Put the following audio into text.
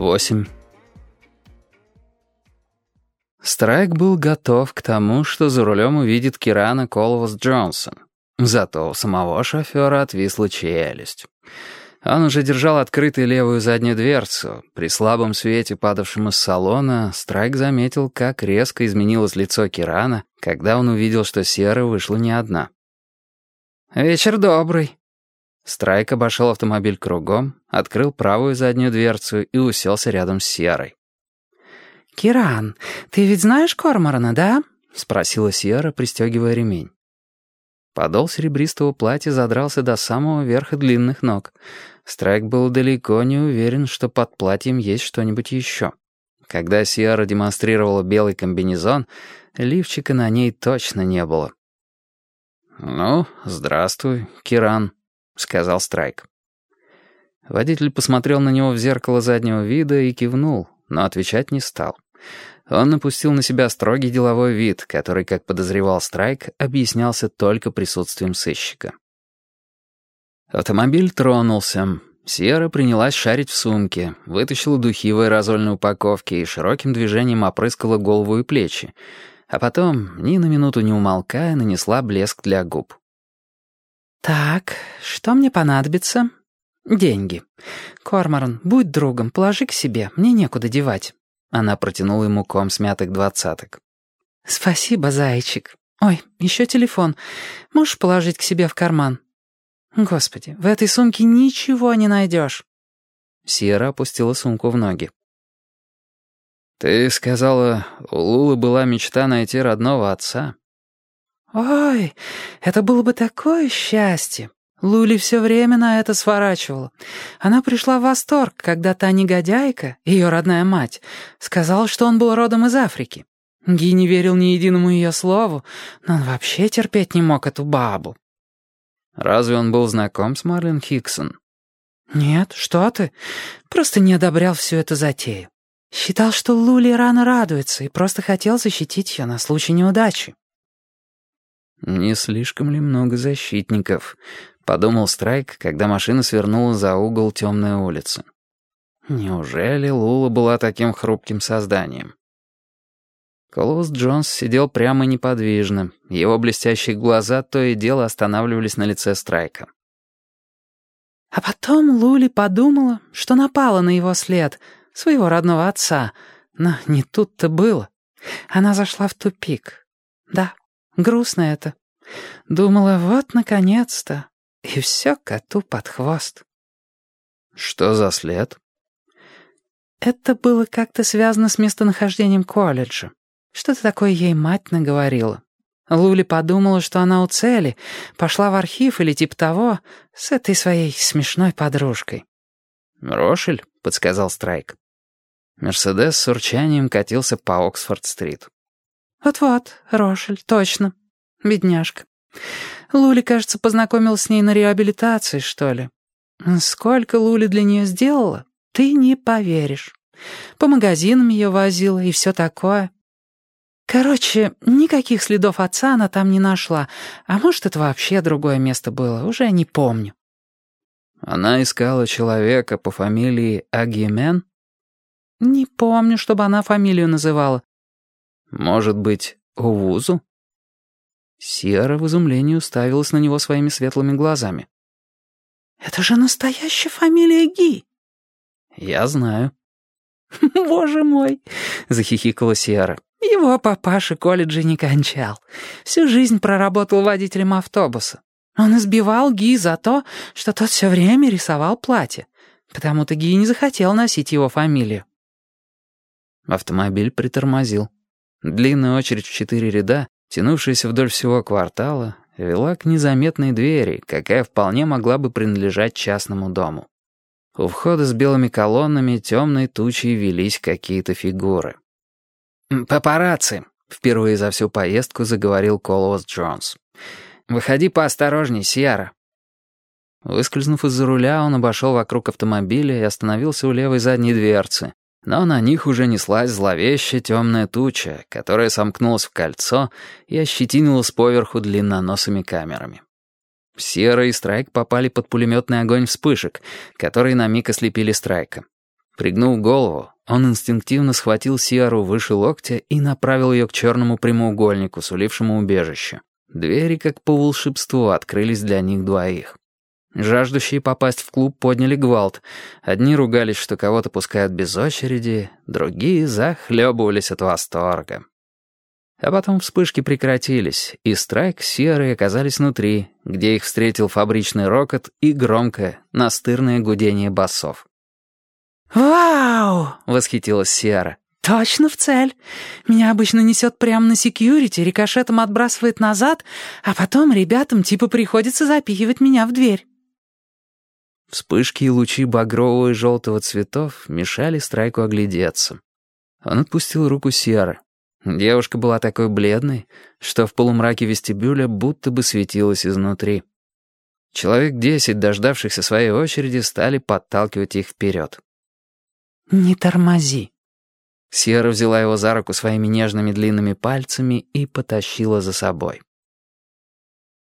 8. Страйк был готов к тому, что за рулем увидит Кирана Колвас Джонсон. Зато у самого шофера отвисла челюсть. Он уже держал открытой левую заднюю дверцу. При слабом свете, падавшем из салона, Страйк заметил, как резко изменилось лицо Кирана, когда он увидел, что Сера вышла не одна. «Вечер добрый», Страйк обошел автомобиль кругом, открыл правую заднюю дверцу и уселся рядом с Сьерой. «Киран, ты ведь знаешь Корморана, да?» — спросила Сьерра, пристегивая ремень. Подол серебристого платья задрался до самого верха длинных ног. Страйк был далеко не уверен, что под платьем есть что-нибудь еще. Когда Сьерра демонстрировала белый комбинезон, лифчика на ней точно не было. «Ну, здравствуй, Киран», сказал Страйк. Водитель посмотрел на него в зеркало заднего вида и кивнул, но отвечать не стал. Он напустил на себя строгий деловой вид, который, как подозревал Страйк, объяснялся только присутствием сыщика. Автомобиль тронулся. Сьерра принялась шарить в сумке, вытащила духи в аэрозольной упаковке и широким движением опрыскала голову и плечи, а потом, ни на минуту не умолкая, нанесла блеск для губ. «Так, что мне понадобится?» «Деньги. Корморан, будь другом, положи к себе, мне некуда девать». Она протянула ему ком смятых двадцаток. «Спасибо, зайчик. Ой, еще телефон. Можешь положить к себе в карман?» «Господи, в этой сумке ничего не найдешь». Сьерра опустила сумку в ноги. «Ты сказала, у Лулы была мечта найти родного отца?» «Ой, это было бы такое счастье!» Лули все время на это сворачивала. Она пришла в восторг, когда та негодяйка, ее родная мать, сказала, что он был родом из Африки. Ги не верил ни единому ее слову, но он вообще терпеть не мог эту бабу. Разве он был знаком с Марлин Хиксон? Нет, что ты. Просто не одобрял всю эту затею. Считал, что Лули рано радуется и просто хотел защитить ее на случай неудачи. «Не слишком ли много защитников?» — подумал Страйк, когда машина свернула за угол темной улицы. «Неужели Лула была таким хрупким созданием?» Колос Джонс сидел прямо неподвижно. Его блестящие глаза то и дело останавливались на лице Страйка. А потом Лули подумала, что напала на его след, своего родного отца. Но не тут-то было. Она зашла в тупик. Да, Грустно это. Думала, вот, наконец-то. И все коту под хвост. Что за след? Это было как-то связано с местонахождением колледжа. Что-то такое ей мать наговорила. Лули подумала, что она у цели, пошла в архив или типа того, с этой своей смешной подружкой. «Рошель», — подсказал Страйк. Мерседес с урчанием катился по Оксфорд-стрит. «Вот-вот, Рошель, точно. Бедняжка. Лули, кажется, познакомилась с ней на реабилитации, что ли. Сколько Лули для нее сделала, ты не поверишь. По магазинам ее возила и все такое. Короче, никаких следов отца она там не нашла. А может, это вообще другое место было, уже не помню». «Она искала человека по фамилии Агимен?» «Не помню, чтобы она фамилию называла. «Может быть, Увузу?» Сиара в изумлении уставилась на него своими светлыми глазами. «Это же настоящая фамилия Ги!» «Я знаю». «Боже мой!» — захихикала Сиара. «Его папаша колледжа не кончал. Всю жизнь проработал водителем автобуса. Он избивал Ги за то, что тот все время рисовал платье. Потому-то Ги не захотел носить его фамилию». Автомобиль притормозил. Длинная очередь в четыре ряда, тянувшаяся вдоль всего квартала, вела к незаметной двери, какая вполне могла бы принадлежать частному дому. У входа с белыми колоннами темной тучей велись какие-то фигуры. «Папарацци!» — впервые за всю поездку заговорил Колос Джонс. «Выходи поосторожней, Сьерра». Выскользнув из-за руля, он обошел вокруг автомобиля и остановился у левой задней дверцы, но на них уже неслась зловещая темная туча, которая сомкнулась в кольцо и ощетинилась поверху длинноносыми камерами. Сера и Страйк попали под пулеметный огонь вспышек, которые на миг ослепили Страйка. Пригнув голову, он инстинктивно схватил Сиару выше локтя и направил ее к черному прямоугольнику, сулившему убежище. Двери, как по волшебству, открылись для них двоих. Жаждущие попасть в клуб подняли гвалт. Одни ругались, что кого-то пускают без очереди, другие захлебывались от восторга. А потом вспышки прекратились, и Страйк с Сиарой оказались внутри, где их встретил фабричный рокот и громкое, настырное гудение басов. «Вау!» — восхитилась Сиара. «Точно в цель. Меня обычно несет прямо на секьюрити, рикошетом отбрасывает назад, а потом ребятам типа приходится запихивать меня в дверь». Вспышки и лучи багрового и желтого цветов мешали Страйку оглядеться. Он отпустил руку Сиары. Девушка была такой бледной, что в полумраке вестибюля будто бы светилась изнутри. Человек десять, дождавшихся своей очереди, стали подталкивать их вперед. «Не тормози». Сьерра взяла его за руку своими нежными длинными пальцами и потащила за собой.